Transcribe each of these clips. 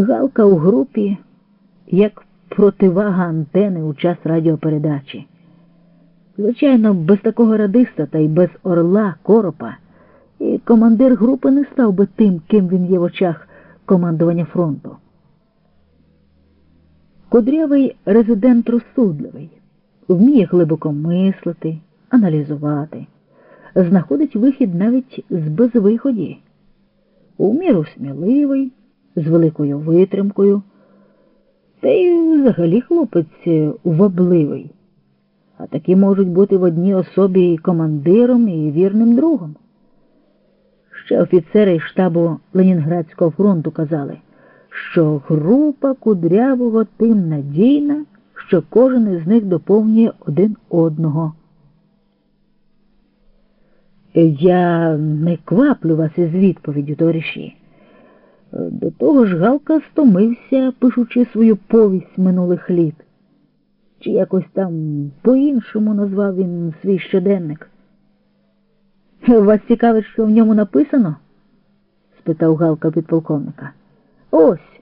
Галка у групі як противага антени у час радіопередачі. Звичайно, без такого радиста та й без орла коропа, і командир групи не став би тим, ким він є в очах командування фронту. Кудрявий резидент розсудливий, вміє глибоко мислити, аналізувати, знаходить вихід навіть з безвиході, у міру сміливий, з великою витримкою, та й взагалі хлопець вабливий. А такі можуть бути в одній особі і командиром, і вірним другом. Ще офіцери штабу Ленінградського фронту казали, що група кудрявого тим надійна, що кожен із них доповнює один одного. Я не кваплю вас із відповіддю, товариші. До того ж Галка стомився, пишучи свою повість минулих літ. Чи якось там по-іншому назвав він свій щоденник. Вас цікавить, що в ньому написано? спитав Галка підполковника. Ось,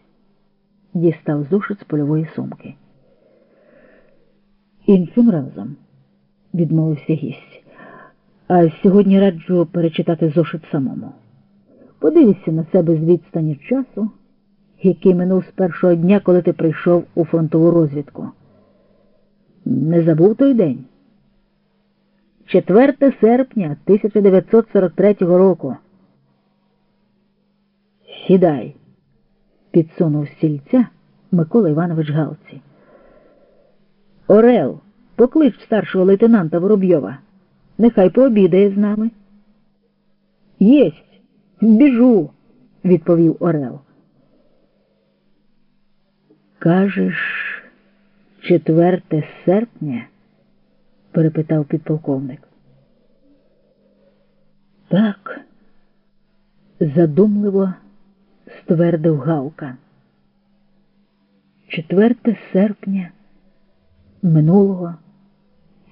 дістав зошит з польової сумки. Іншим разом, відмовився гість, а сьогодні раджу перечитати зошит самому. Подивися на себе з відстані часу, який минув з першого дня, коли ти прийшов у фронтову розвідку. Не забув той день. 4 серпня 1943 року. Сідай, підсунув стільця Микола Іванович Галці. Орел, поклич старшого лейтенанта Воробйова. Нехай пообідає з нами. Єсть. Біжу, відповів Орел. Кажеш, четверте серпня? перепитав підполковник. Так, задумливо ствердив Галка. Четверте серпня минулого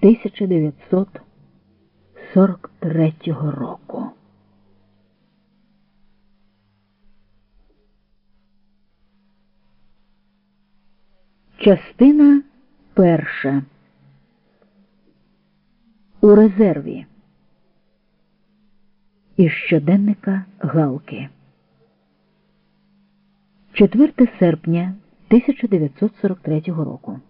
1943 року. Частина перша. У резерві. Із щоденника Галки. 4 серпня 1943 року.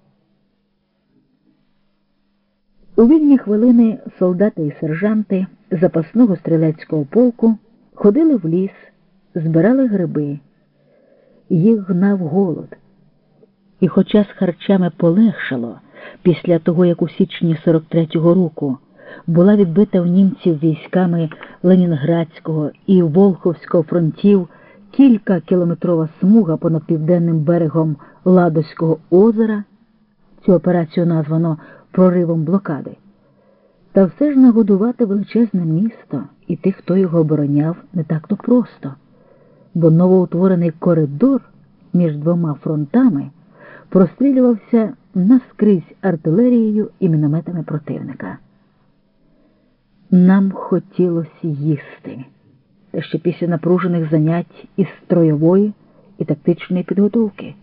У вільні хвилини солдати і сержанти запасного стрілецького полку ходили в ліс, збирали гриби, їх гнав голод. І хоча з харчами полегшало після того, як у січні 43-го року була відбита в німців військами Ленінградського і Волховського фронтів кілька кілометрова смуга понад південним берегом Ладоського озера, цю операцію названо проривом блокади, та все ж нагодувати величезне місто і тих, хто його обороняв, не так то просто, бо новоутворений коридор між двома фронтами прострілювався наскрізь артилерією і мінометами противника. Нам хотілося їсти, та ще після напружених занять із строєвої і тактичної підготовки.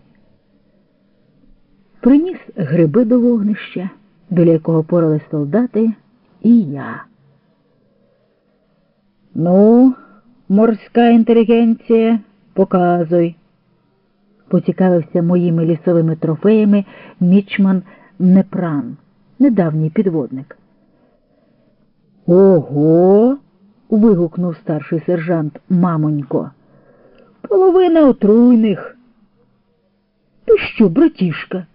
Приніс гриби до вогнища, біля якого порали солдати, і я. Ну, морська інтелігенція, показуй поцікавився моїми лісовими трофеями мічман Непран, недавній підводник. Ого. вигукнув старший сержант Мамонько. Половина отруйних. Ти що, братішка?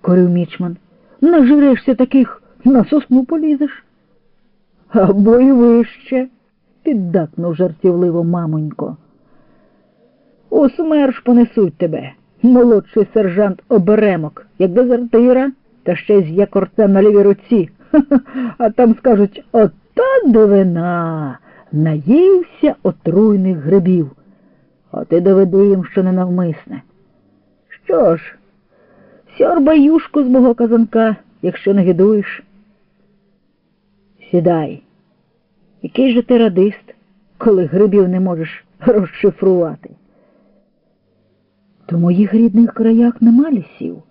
корив мічман. Нажирешся таких на сосну полізеш. Або й вище, піддакнув жартівливо мамонько. У смерш понесуть тебе, молодший сержант оберемок, як дезертира, та ще й з якорцем на лівій руці. А там скажуть ота дивина, наївся отруйних грибів. А ти доведи їм, що ненавмисне. Що ж, сьорбай юшку з мого казанка, якщо не гидуєш. Сідай. Який же ти радист, коли грибів не можеш розшифрувати? То моїх рідних краях нема лісів.